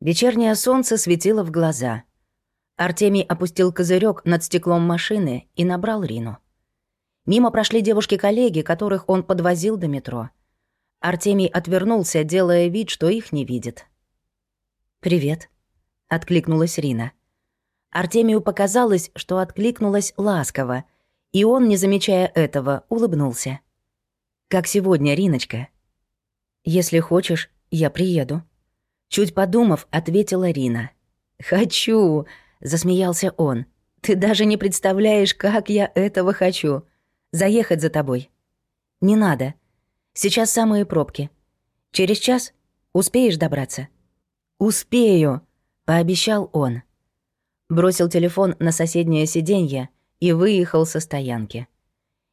Вечернее солнце светило в глаза. Артемий опустил козырек над стеклом машины и набрал Рину. Мимо прошли девушки-коллеги, которых он подвозил до метро. Артемий отвернулся, делая вид, что их не видит. «Привет», — откликнулась Рина. Артемию показалось, что откликнулась ласково, и он, не замечая этого, улыбнулся. «Как сегодня, Риночка?» «Если хочешь, я приеду». Чуть подумав, ответила Рина. «Хочу», — засмеялся он. «Ты даже не представляешь, как я этого хочу. Заехать за тобой». «Не надо. Сейчас самые пробки. Через час успеешь добраться?» «Успею», — пообещал он. Бросил телефон на соседнее сиденье и выехал со стоянки.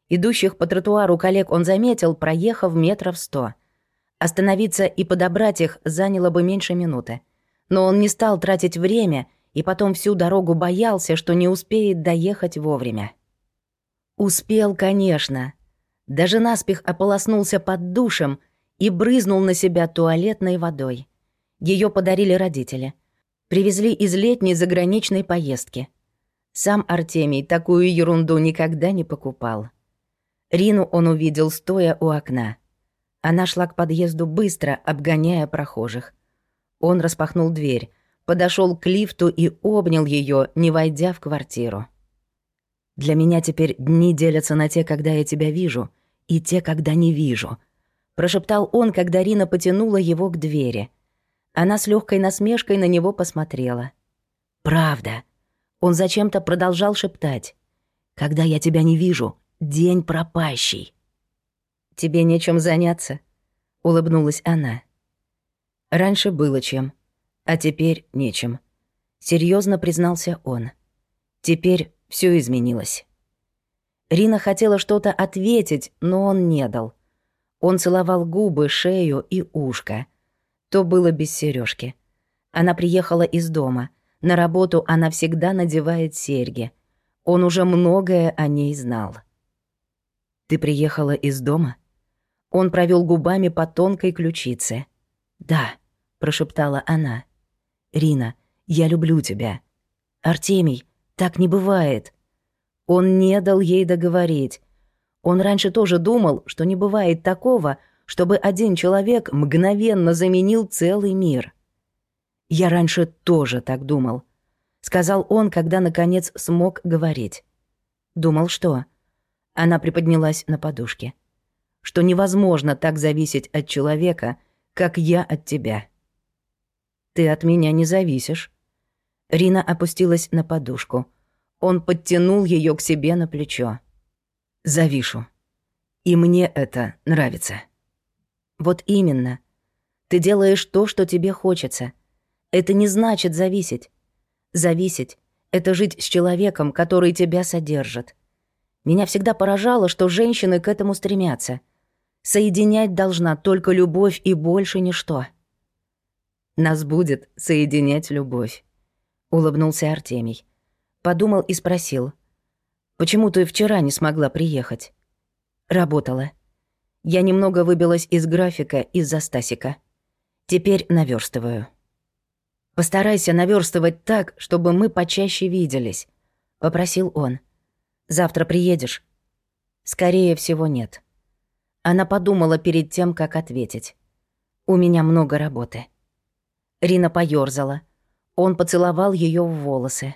Идущих по тротуару коллег он заметил, проехав метров сто — Остановиться и подобрать их заняло бы меньше минуты. Но он не стал тратить время и потом всю дорогу боялся, что не успеет доехать вовремя. Успел, конечно. Даже наспех ополоснулся под душем и брызнул на себя туалетной водой. Ее подарили родители. Привезли из летней заграничной поездки. Сам Артемий такую ерунду никогда не покупал. Рину он увидел, стоя у окна. Она шла к подъезду быстро, обгоняя прохожих. Он распахнул дверь, подошел к лифту и обнял ее, не войдя в квартиру. «Для меня теперь дни делятся на те, когда я тебя вижу, и те, когда не вижу», — прошептал он, когда Рина потянула его к двери. Она с легкой насмешкой на него посмотрела. «Правда». Он зачем-то продолжал шептать. «Когда я тебя не вижу, день пропащий». «Тебе нечем заняться», — улыбнулась она. «Раньше было чем, а теперь нечем», — серьезно признался он. «Теперь все изменилось». Рина хотела что-то ответить, но он не дал. Он целовал губы, шею и ушко. То было без сережки. Она приехала из дома. На работу она всегда надевает серьги. Он уже многое о ней знал. «Ты приехала из дома?» Он провел губами по тонкой ключице. «Да», — прошептала она. «Рина, я люблю тебя». «Артемий, так не бывает». Он не дал ей договорить. Он раньше тоже думал, что не бывает такого, чтобы один человек мгновенно заменил целый мир. «Я раньше тоже так думал», — сказал он, когда, наконец, смог говорить. «Думал, что?» Она приподнялась на подушке что невозможно так зависеть от человека, как я от тебя. Ты от меня не зависишь. Рина опустилась на подушку. Он подтянул ее к себе на плечо. Завишу. И мне это нравится. Вот именно. Ты делаешь то, что тебе хочется. Это не значит зависеть. Зависеть — это жить с человеком, который тебя содержит. Меня всегда поражало, что женщины к этому стремятся — Соединять должна только любовь и больше ничто. Нас будет соединять любовь, улыбнулся Артемий. Подумал и спросил: "Почему ты вчера не смогла приехать?" Работала. Я немного выбилась из графика из-за Стасика. Теперь наверстываю. Постарайся наверстывать так, чтобы мы почаще виделись, попросил он. Завтра приедешь? Скорее всего, нет. Она подумала перед тем, как ответить. «У меня много работы». Рина поёрзала. Он поцеловал её в волосы.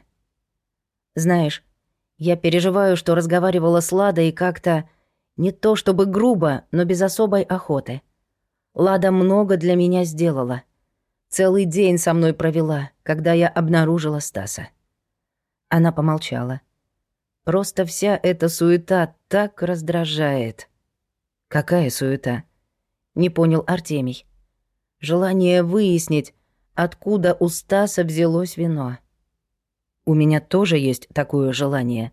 «Знаешь, я переживаю, что разговаривала с Ладой как-то... Не то чтобы грубо, но без особой охоты. Лада много для меня сделала. Целый день со мной провела, когда я обнаружила Стаса». Она помолчала. «Просто вся эта суета так раздражает». Какая суета? Не понял Артемий. Желание выяснить, откуда у Стаса взялось вино. У меня тоже есть такое желание,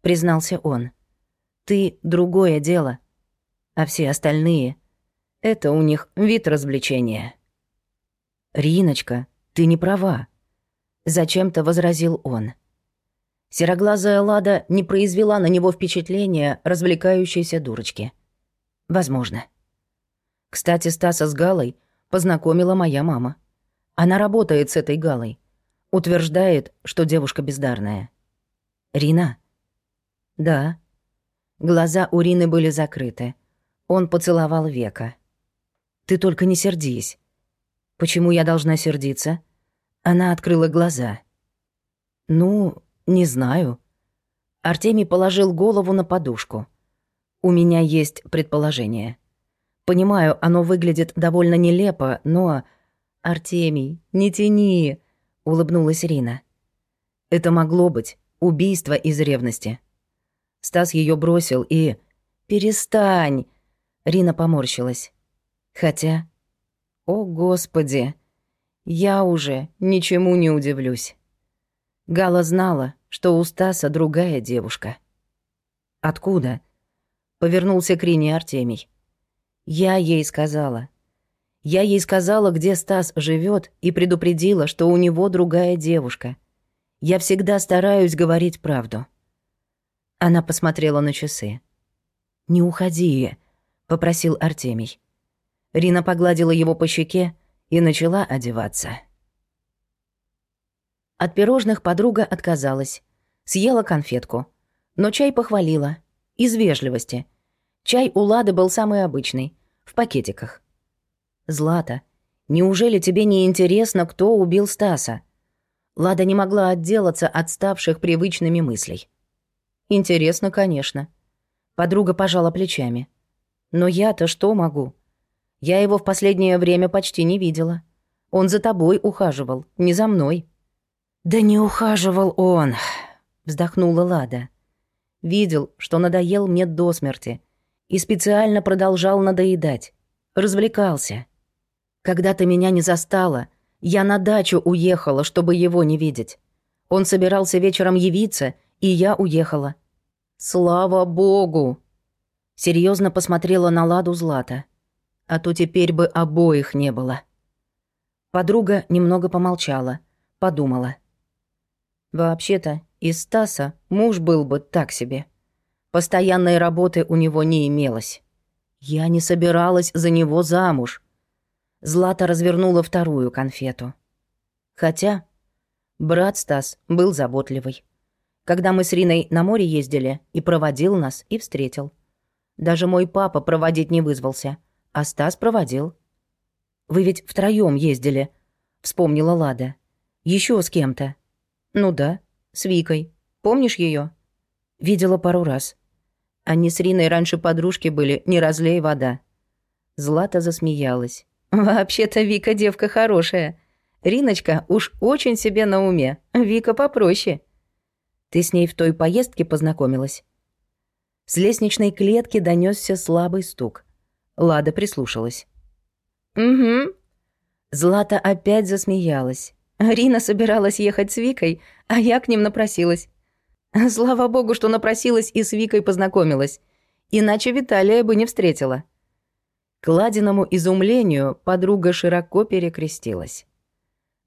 признался он. Ты другое дело, а все остальные — это у них вид развлечения. Риночка, ты не права, зачем-то возразил он. Сероглазая Лада не произвела на него впечатления развлекающейся дурочки — Возможно. Кстати, Стаса с Галой познакомила моя мама. Она работает с этой Галой. Утверждает, что девушка бездарная. Рина? Да. Глаза у Рины были закрыты. Он поцеловал века. Ты только не сердись. Почему я должна сердиться? Она открыла глаза. Ну, не знаю. Артемий положил голову на подушку. У меня есть предположение. Понимаю, оно выглядит довольно нелепо, но... «Артемий, не тяни!» — улыбнулась Рина. «Это могло быть убийство из ревности». Стас ее бросил и... «Перестань!» Рина поморщилась. Хотя... О, Господи! Я уже ничему не удивлюсь. Гала знала, что у Стаса другая девушка. «Откуда?» — повернулся к Рине Артемий. «Я ей сказала. Я ей сказала, где Стас живет, и предупредила, что у него другая девушка. Я всегда стараюсь говорить правду». Она посмотрела на часы. «Не уходи», — попросил Артемий. Рина погладила его по щеке и начала одеваться. От пирожных подруга отказалась. Съела конфетку. Но чай похвалила. Из вежливости. Чай у Лады был самый обычный. В пакетиках. «Злата, неужели тебе не интересно, кто убил Стаса?» Лада не могла отделаться от ставших привычными мыслей. «Интересно, конечно». Подруга пожала плечами. «Но я-то что могу? Я его в последнее время почти не видела. Он за тобой ухаживал, не за мной». «Да не ухаживал он», — вздохнула Лада. «Видел, что надоел мне до смерти, и специально продолжал надоедать. Развлекался. Когда ты меня не застала, я на дачу уехала, чтобы его не видеть. Он собирался вечером явиться, и я уехала. Слава богу!» Серьезно посмотрела на Ладу Злата. «А то теперь бы обоих не было». Подруга немного помолчала, подумала — Вообще-то, из Стаса муж был бы так себе. Постоянной работы у него не имелось. Я не собиралась за него замуж. Злата развернула вторую конфету. Хотя брат Стас был заботливый. Когда мы с Риной на море ездили, и проводил нас, и встретил. Даже мой папа проводить не вызвался, а Стас проводил. «Вы ведь втроём ездили», — вспомнила Лада. Еще с кем-то». «Ну да, с Викой. Помнишь ее? «Видела пару раз. Они с Риной раньше подружки были, не разлей вода». Злата засмеялась. «Вообще-то Вика девка хорошая. Риночка уж очень себе на уме. Вика попроще». «Ты с ней в той поездке познакомилась?» С лестничной клетки донесся слабый стук. Лада прислушалась. «Угу». Злата опять засмеялась. Рина собиралась ехать с Викой, а я к ним напросилась. Слава богу, что напросилась и с Викой познакомилась. Иначе Виталия бы не встретила. К Ладиному изумлению подруга широко перекрестилась.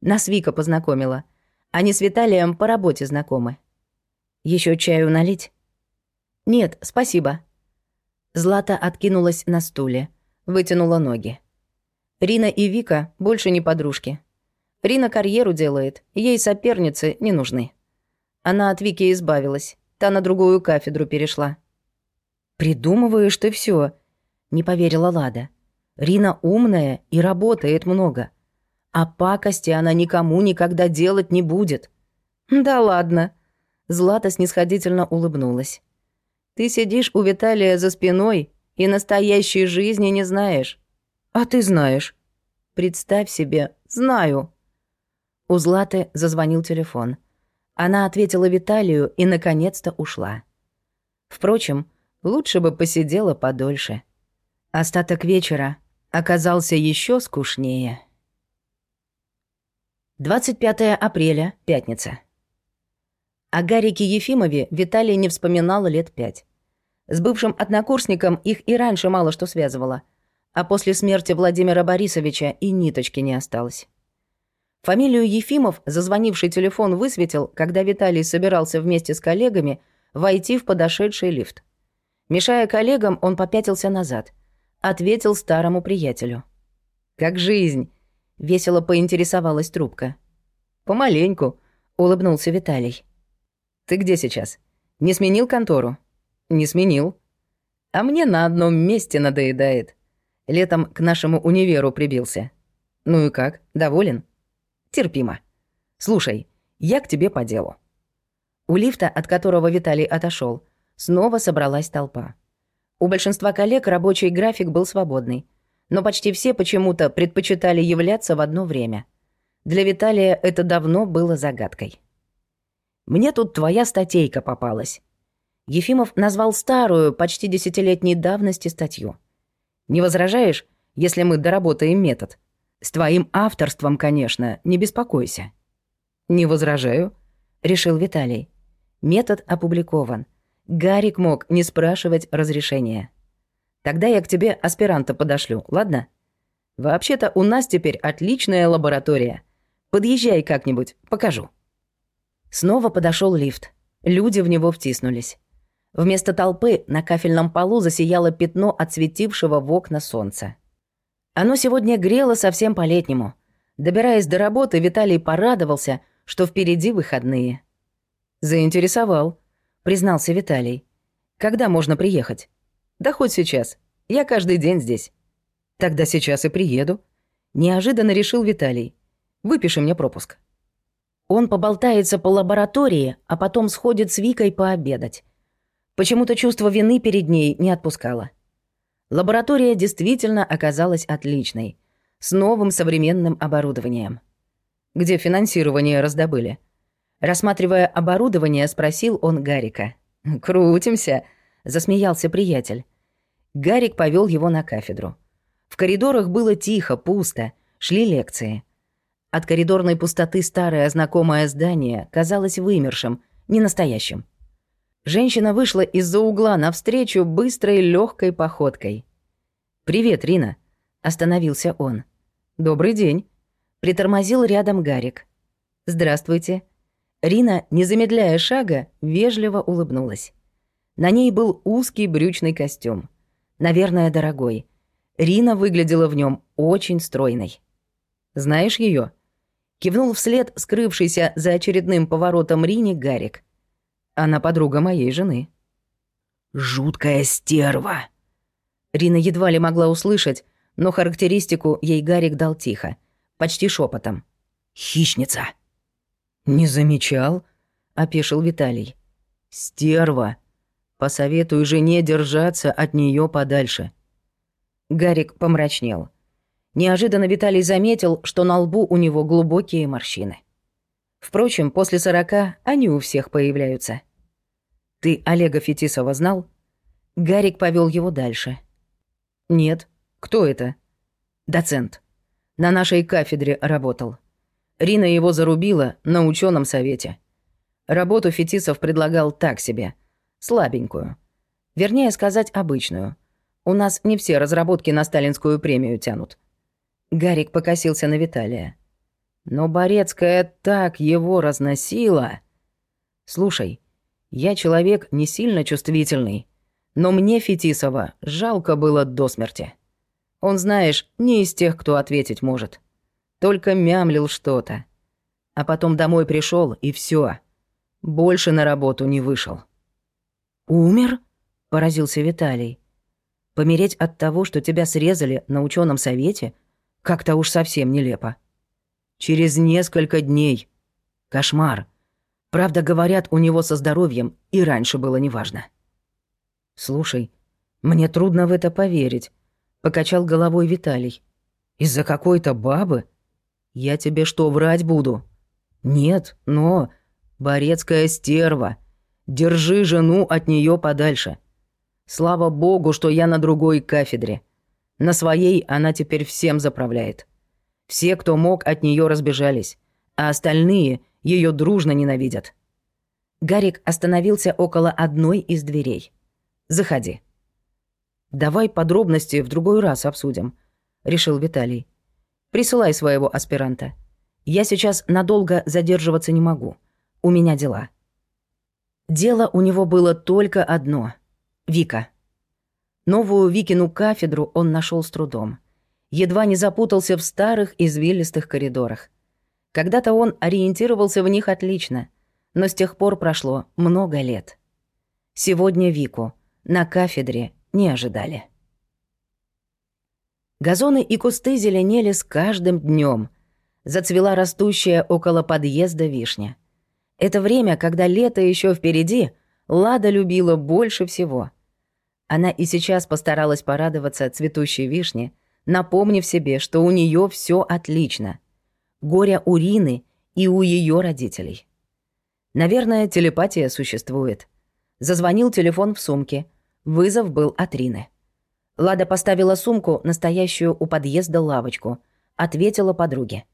Нас Вика познакомила. Они с Виталием по работе знакомы. Еще чаю налить? Нет, спасибо. Злата откинулась на стуле, вытянула ноги. Рина и Вика больше не подружки. Рина карьеру делает, ей соперницы не нужны. Она от Вики избавилась, та на другую кафедру перешла. «Придумываешь ты все, не поверила Лада. «Рина умная и работает много. А пакости она никому никогда делать не будет». «Да ладно». Злата снисходительно улыбнулась. «Ты сидишь у Виталия за спиной и настоящей жизни не знаешь». «А ты знаешь». «Представь себе, знаю». У Златы зазвонил телефон. Она ответила Виталию и, наконец-то, ушла. Впрочем, лучше бы посидела подольше. Остаток вечера оказался еще скучнее. 25 апреля, пятница. О Гарике Ефимове Виталий не вспоминал лет пять. С бывшим однокурсником их и раньше мало что связывало, а после смерти Владимира Борисовича и ниточки не осталось. Фамилию Ефимов зазвонивший телефон высветил, когда Виталий собирался вместе с коллегами войти в подошедший лифт. Мешая коллегам, он попятился назад. Ответил старому приятелю. «Как жизнь?» — весело поинтересовалась трубка. «Помаленьку», — улыбнулся Виталий. «Ты где сейчас? Не сменил контору?» «Не сменил». «А мне на одном месте надоедает. Летом к нашему универу прибился. Ну и как, доволен?» «Терпимо. Слушай, я к тебе по делу». У лифта, от которого Виталий отошел, снова собралась толпа. У большинства коллег рабочий график был свободный, но почти все почему-то предпочитали являться в одно время. Для Виталия это давно было загадкой. «Мне тут твоя статейка попалась». Ефимов назвал старую, почти десятилетней давности статью. «Не возражаешь, если мы доработаем метод? С твоим авторством, конечно, не беспокойся». «Не возражаю», — решил Виталий. Метод опубликован — Гарик мог не спрашивать разрешения. Тогда я к тебе аспиранта подошлю, ладно? Вообще-то у нас теперь отличная лаборатория. Подъезжай как-нибудь, покажу. Снова подошел лифт. Люди в него втиснулись. Вместо толпы на кафельном полу засияло пятно отсветившего в окна солнца. Оно сегодня грело совсем по-летнему. Добираясь до работы, Виталий порадовался, что впереди выходные. Заинтересовал признался Виталий. «Когда можно приехать?» «Да хоть сейчас. Я каждый день здесь». «Тогда сейчас и приеду». Неожиданно решил Виталий. «Выпиши мне пропуск». Он поболтается по лаборатории, а потом сходит с Викой пообедать. Почему-то чувство вины перед ней не отпускало. Лаборатория действительно оказалась отличной, с новым современным оборудованием. Где финансирование раздобыли? Рассматривая оборудование, спросил он Гарика. «Крутимся», — засмеялся приятель. Гарик повел его на кафедру. В коридорах было тихо, пусто, шли лекции. От коридорной пустоты старое знакомое здание казалось вымершим, ненастоящим. Женщина вышла из-за угла навстречу быстрой легкой походкой. «Привет, Рина», — остановился он. «Добрый день», — притормозил рядом Гарик. «Здравствуйте», Рина, не замедляя шага, вежливо улыбнулась. На ней был узкий брючный костюм. Наверное, дорогой. Рина выглядела в нем очень стройной. «Знаешь ее? Кивнул вслед скрывшийся за очередным поворотом Рине Гарик. «Она подруга моей жены». «Жуткая стерва!» Рина едва ли могла услышать, но характеристику ей Гарик дал тихо, почти шепотом. «Хищница!» «Не замечал?» — опешил Виталий. «Стерва. Посоветую жене держаться от нее подальше». Гарик помрачнел. Неожиданно Виталий заметил, что на лбу у него глубокие морщины. Впрочем, после сорока они у всех появляются. «Ты Олега Фетисова знал?» Гарик повел его дальше. «Нет. Кто это?» «Доцент. На нашей кафедре работал. Рина его зарубила на ученом совете. Работу Фетисов предлагал так себе. Слабенькую. Вернее сказать, обычную. У нас не все разработки на сталинскую премию тянут. Гарик покосился на Виталия. Но Борецкая так его разносила. Слушай, я человек не сильно чувствительный, но мне Фетисова жалко было до смерти. Он, знаешь, не из тех, кто ответить может. Только мямлил что-то. А потом домой пришел и все. Больше на работу не вышел. «Умер?» – поразился Виталий. «Помереть от того, что тебя срезали на ученом совете, как-то уж совсем нелепо. Через несколько дней. Кошмар. Правда, говорят, у него со здоровьем и раньше было неважно». «Слушай, мне трудно в это поверить», — покачал головой Виталий. «Из-за какой-то бабы?» Я тебе что, врать буду? Нет, но... Борецкая стерва. Держи жену от нее подальше. Слава богу, что я на другой кафедре. На своей она теперь всем заправляет. Все, кто мог, от нее разбежались, а остальные ее дружно ненавидят. Гарик остановился около одной из дверей. «Заходи». «Давай подробности в другой раз обсудим», — решил Виталий. Присылай своего аспиранта. Я сейчас надолго задерживаться не могу. У меня дела». Дело у него было только одно — Вика. Новую Викину кафедру он нашел с трудом. Едва не запутался в старых извилистых коридорах. Когда-то он ориентировался в них отлично, но с тех пор прошло много лет. Сегодня Вику на кафедре не ожидали. Газоны и кусты зеленели с каждым днем. Зацвела растущая около подъезда вишня. Это время, когда лето еще впереди, Лада любила больше всего. Она и сейчас постаралась порадоваться цветущей вишне, напомнив себе, что у нее все отлично. Горя у Рины и у ее родителей. Наверное, телепатия существует. Зазвонил телефон в сумке. Вызов был от Рины. Лада поставила сумку, настоящую у подъезда лавочку. Ответила подруге.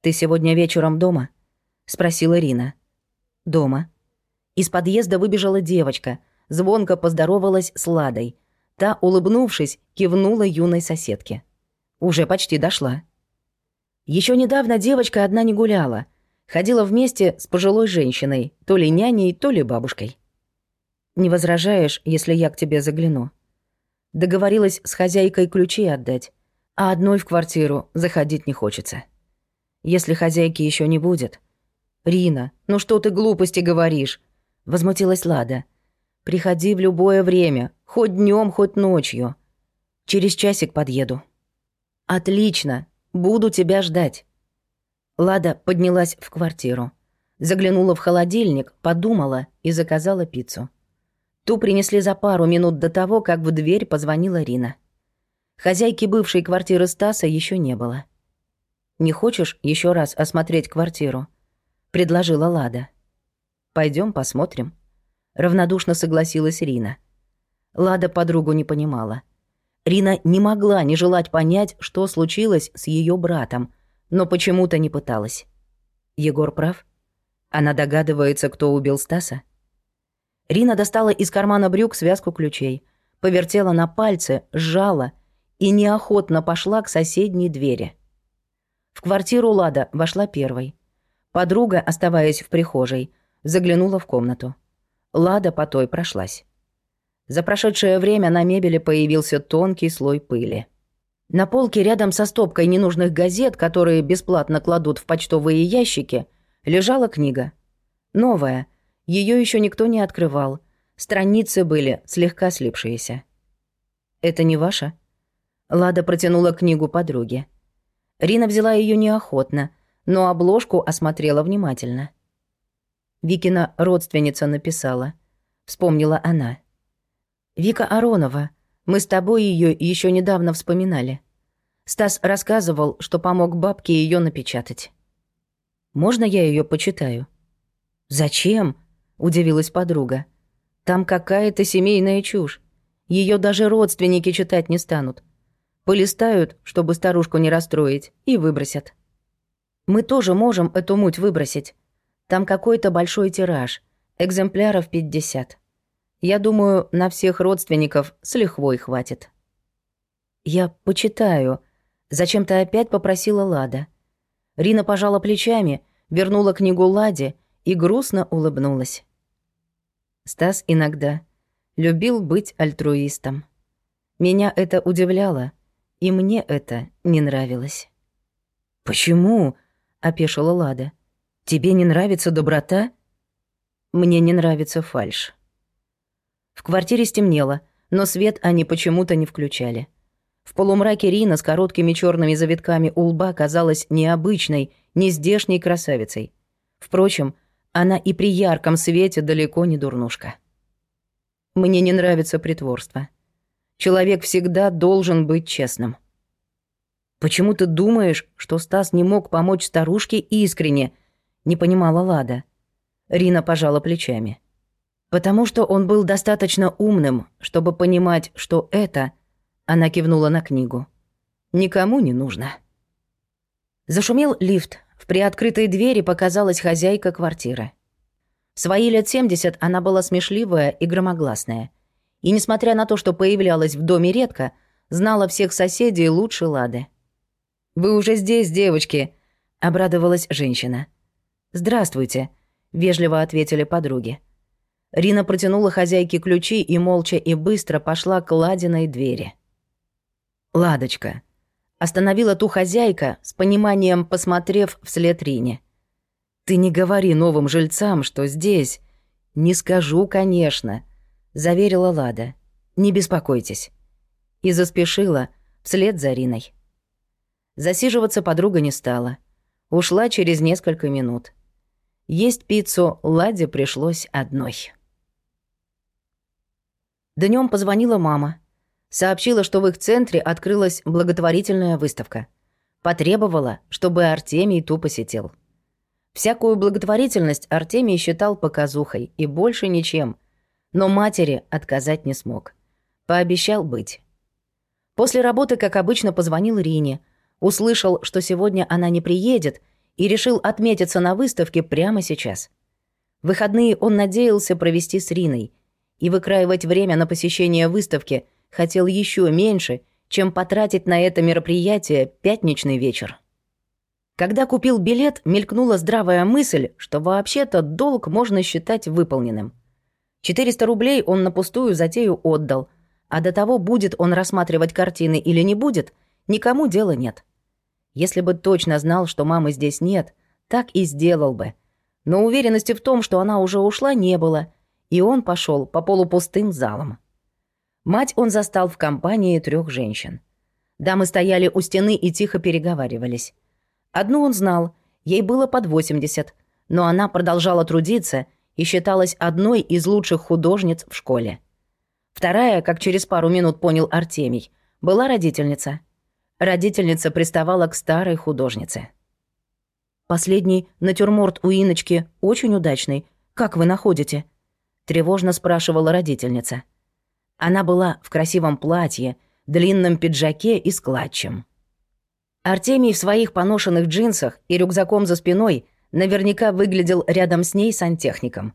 «Ты сегодня вечером дома?» — спросила Рина. «Дома». Из подъезда выбежала девочка, звонко поздоровалась с Ладой. Та, улыбнувшись, кивнула юной соседке. «Уже почти дошла». Еще недавно девочка одна не гуляла. Ходила вместе с пожилой женщиной, то ли няней, то ли бабушкой. «Не возражаешь, если я к тебе загляну?» Договорилась с хозяйкой ключи отдать, а одной в квартиру заходить не хочется. Если хозяйки еще не будет. «Рина, ну что ты глупости говоришь?» Возмутилась Лада. «Приходи в любое время, хоть днем, хоть ночью. Через часик подъеду». «Отлично, буду тебя ждать». Лада поднялась в квартиру. Заглянула в холодильник, подумала и заказала пиццу. Ту принесли за пару минут до того, как в дверь позвонила Рина. Хозяйки бывшей квартиры Стаса еще не было. «Не хочешь еще раз осмотреть квартиру?» — предложила Лада. Пойдем посмотрим». Равнодушно согласилась Рина. Лада подругу не понимала. Рина не могла не желать понять, что случилось с ее братом, но почему-то не пыталась. Егор прав? Она догадывается, кто убил Стаса? Рина достала из кармана брюк связку ключей, повертела на пальце, сжала и неохотно пошла к соседней двери. В квартиру Лада вошла первой. Подруга, оставаясь в прихожей, заглянула в комнату. Лада по той прошлась. За прошедшее время на мебели появился тонкий слой пыли. На полке рядом со стопкой ненужных газет, которые бесплатно кладут в почтовые ящики, лежала книга. Новая — ее еще никто не открывал. Страницы были слегка слипшиеся. «Это не ваша?» Лада протянула книгу подруге. Рина взяла ее неохотно, но обложку осмотрела внимательно. Викина родственница написала. Вспомнила она. «Вика Аронова. Мы с тобой ее еще недавно вспоминали. Стас рассказывал, что помог бабке ее напечатать. Можно я ее почитаю?» «Зачем?» — удивилась подруга. «Там какая-то семейная чушь. Ее даже родственники читать не станут. Полистают, чтобы старушку не расстроить, и выбросят. Мы тоже можем эту муть выбросить. Там какой-то большой тираж, экземпляров 50. Я думаю, на всех родственников с лихвой хватит». «Я почитаю», — зачем-то опять попросила Лада. Рина пожала плечами, вернула книгу Ладе и грустно улыбнулась. Стас иногда любил быть альтруистом. Меня это удивляло, и мне это не нравилось. «Почему?» — опешила Лада. «Тебе не нравится доброта?» «Мне не нравится фальшь». В квартире стемнело, но свет они почему-то не включали. В полумраке Рина с короткими черными завитками у лба казалась необычной, нездешней красавицей. Впрочем, она и при ярком свете далеко не дурнушка. Мне не нравится притворство. Человек всегда должен быть честным. Почему ты думаешь, что Стас не мог помочь старушке искренне? Не понимала Лада. Рина пожала плечами. Потому что он был достаточно умным, чтобы понимать, что это, она кивнула на книгу, никому не нужно. Зашумел лифт, в приоткрытой двери показалась хозяйка квартиры. В свои лет 70 она была смешливая и громогласная. И, несмотря на то, что появлялась в доме редко, знала всех соседей лучше Лады. «Вы уже здесь, девочки!» — обрадовалась женщина. «Здравствуйте», — вежливо ответили подруги. Рина протянула хозяйке ключи и молча и быстро пошла к Ладиной двери. «Ладочка, Остановила ту хозяйка, с пониманием посмотрев вслед Рине. «Ты не говори новым жильцам, что здесь...» «Не скажу, конечно», — заверила Лада. «Не беспокойтесь». И заспешила вслед за Риной. Засиживаться подруга не стала. Ушла через несколько минут. Есть пиццу Ладе пришлось одной. Днем позвонила мама. Сообщила, что в их центре открылась благотворительная выставка. Потребовала, чтобы Артемий ту посетил. Всякую благотворительность Артемий считал показухой и больше ничем. Но матери отказать не смог. Пообещал быть. После работы, как обычно, позвонил Рине. Услышал, что сегодня она не приедет, и решил отметиться на выставке прямо сейчас. Выходные он надеялся провести с Риной — и выкраивать время на посещение выставки хотел еще меньше, чем потратить на это мероприятие пятничный вечер. Когда купил билет, мелькнула здравая мысль, что вообще-то долг можно считать выполненным. 400 рублей он на пустую затею отдал, а до того, будет он рассматривать картины или не будет, никому дела нет. Если бы точно знал, что мамы здесь нет, так и сделал бы. Но уверенности в том, что она уже ушла, не было, и он пошел по полупустым залам. Мать он застал в компании трех женщин. Дамы стояли у стены и тихо переговаривались. Одну он знал, ей было под 80, но она продолжала трудиться и считалась одной из лучших художниц в школе. Вторая, как через пару минут понял Артемий, была родительница. Родительница приставала к старой художнице. «Последний натюрморт у Иночки очень удачный. Как вы находите?» Тревожно спрашивала родительница. Она была в красивом платье, длинном пиджаке и с клатчем. Артемий в своих поношенных джинсах и рюкзаком за спиной наверняка выглядел рядом с ней сантехником.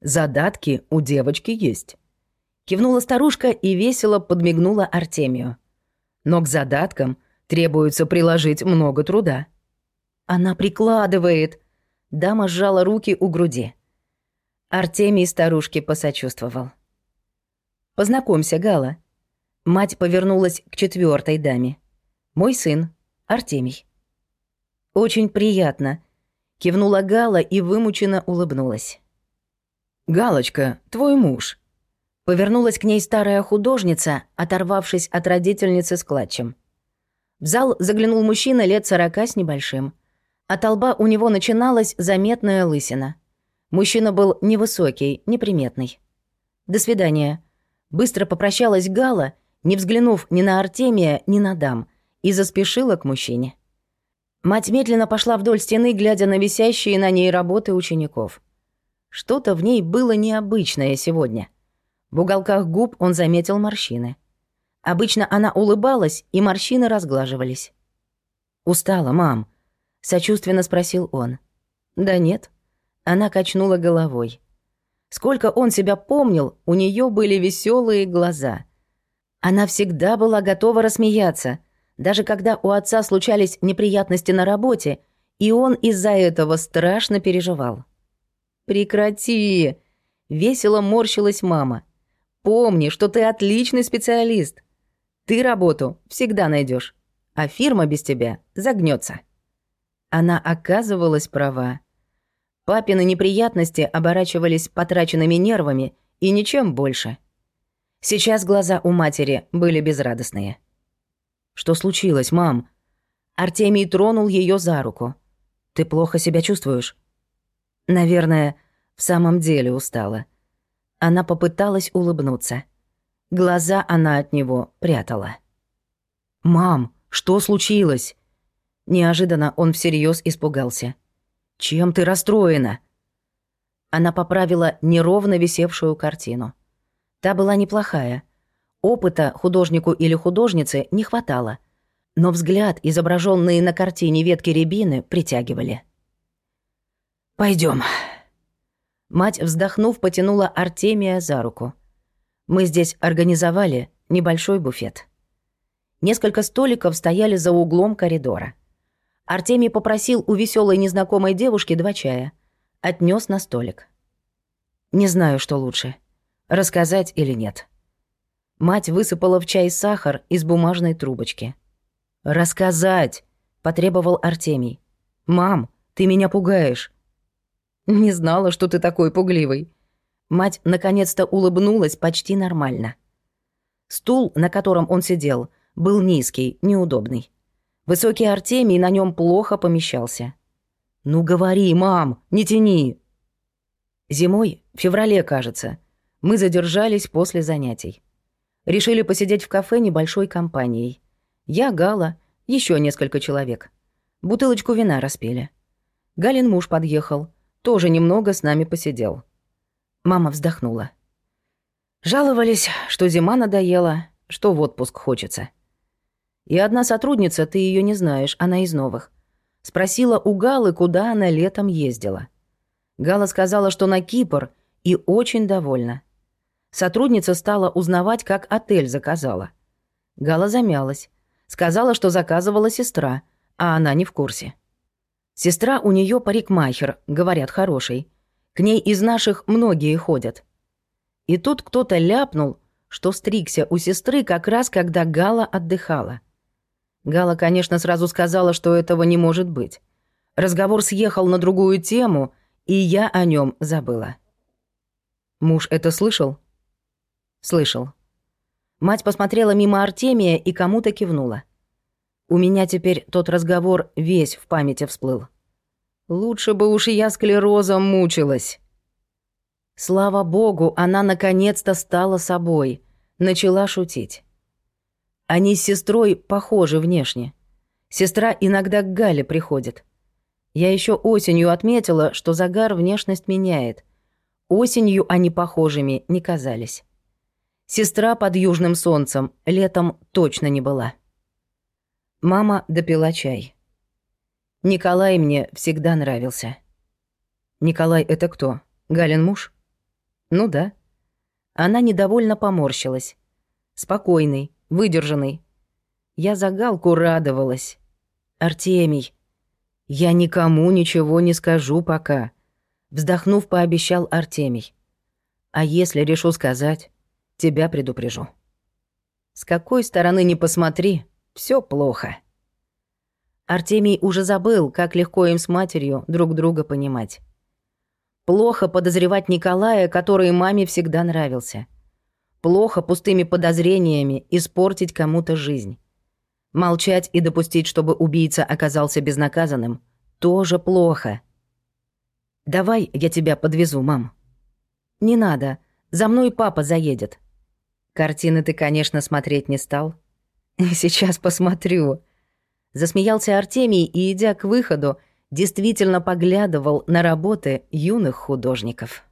«Задатки у девочки есть», — кивнула старушка и весело подмигнула Артемию. «Но к задаткам требуется приложить много труда». «Она прикладывает», — дама сжала руки у груди. Артемий старушке посочувствовал. «Познакомься, Гала». Мать повернулась к четвертой даме. «Мой сын, Артемий». «Очень приятно», — кивнула Гала и вымученно улыбнулась. «Галочка, твой муж». Повернулась к ней старая художница, оторвавшись от родительницы с клатчем. В зал заглянул мужчина лет сорока с небольшим. От лба у него начиналась заметная лысина — Мужчина был невысокий, неприметный. «До свидания». Быстро попрощалась Гала, не взглянув ни на Артемия, ни на дам, и заспешила к мужчине. Мать медленно пошла вдоль стены, глядя на висящие на ней работы учеников. Что-то в ней было необычное сегодня. В уголках губ он заметил морщины. Обычно она улыбалась, и морщины разглаживались. «Устала, мам?» — сочувственно спросил он. «Да нет», она качнула головой. Сколько он себя помнил, у нее были веселые глаза. Она всегда была готова рассмеяться, даже когда у отца случались неприятности на работе, и он из-за этого страшно переживал. «Прекрати!» — весело морщилась мама. «Помни, что ты отличный специалист. Ты работу всегда найдешь, а фирма без тебя загнется. Она оказывалась права. Папины неприятности оборачивались потраченными нервами и ничем больше. Сейчас глаза у матери были безрадостные. «Что случилось, мам?» Артемий тронул ее за руку. «Ты плохо себя чувствуешь?» «Наверное, в самом деле устала». Она попыталась улыбнуться. Глаза она от него прятала. «Мам, что случилось?» Неожиданно он всерьез испугался. «Чем ты расстроена?» Она поправила неровно висевшую картину. Та была неплохая. Опыта художнику или художнице не хватало. Но взгляд, изображенные на картине ветки рябины, притягивали. Пойдем. Мать, вздохнув, потянула Артемия за руку. Мы здесь организовали небольшой буфет. Несколько столиков стояли за углом коридора. Артемий попросил у веселой незнакомой девушки два чая. Отнес на столик. Не знаю, что лучше. Рассказать или нет. Мать высыпала в чай сахар из бумажной трубочки. «Рассказать!» — потребовал Артемий. «Мам, ты меня пугаешь». «Не знала, что ты такой пугливый». Мать наконец-то улыбнулась почти нормально. Стул, на котором он сидел, был низкий, неудобный. Высокий Артемий на нем плохо помещался. «Ну говори, мам, не тяни!» Зимой, в феврале, кажется, мы задержались после занятий. Решили посидеть в кафе небольшой компанией. Я, Гала, еще несколько человек. Бутылочку вина распили. Галин муж подъехал, тоже немного с нами посидел. Мама вздохнула. Жаловались, что зима надоела, что в отпуск хочется. И одна сотрудница, ты ее не знаешь, она из новых. Спросила у Галы, куда она летом ездила. Гала сказала, что на Кипр, и очень довольна. Сотрудница стала узнавать, как отель заказала. Гала замялась. Сказала, что заказывала сестра, а она не в курсе. Сестра у нее парикмахер, говорят, хороший. К ней из наших многие ходят. И тут кто-то ляпнул, что стригся у сестры как раз, когда Гала отдыхала. Гала, конечно, сразу сказала, что этого не может быть. Разговор съехал на другую тему, и я о нем забыла. Муж это слышал? Слышал. Мать посмотрела мимо Артемия и кому-то кивнула. У меня теперь тот разговор весь в памяти всплыл. Лучше бы уж я склерозом мучилась. Слава богу, она наконец-то стала собой, начала шутить. Они с сестрой похожи внешне. Сестра иногда к Гале приходит. Я еще осенью отметила, что загар внешность меняет. Осенью они похожими не казались. Сестра под южным солнцем летом точно не была. Мама допила чай. Николай мне всегда нравился. Николай это кто? Галин муж? Ну да. Она недовольно поморщилась. Спокойный, выдержанный. Я за Галку радовалась. Артемий. Я никому ничего не скажу пока. Вздохнув, пообещал Артемий. А если решу сказать, тебя предупрежу. С какой стороны не посмотри, все плохо. Артемий уже забыл, как легко им с матерью друг друга понимать. Плохо подозревать Николая, который маме всегда нравился. Плохо пустыми подозрениями испортить кому-то жизнь. Молчать и допустить, чтобы убийца оказался безнаказанным, тоже плохо. «Давай я тебя подвезу, мам». «Не надо, за мной папа заедет». Картины ты, конечно, смотреть не стал. Сейчас посмотрю. Засмеялся Артемий и, идя к выходу, действительно поглядывал на работы юных художников.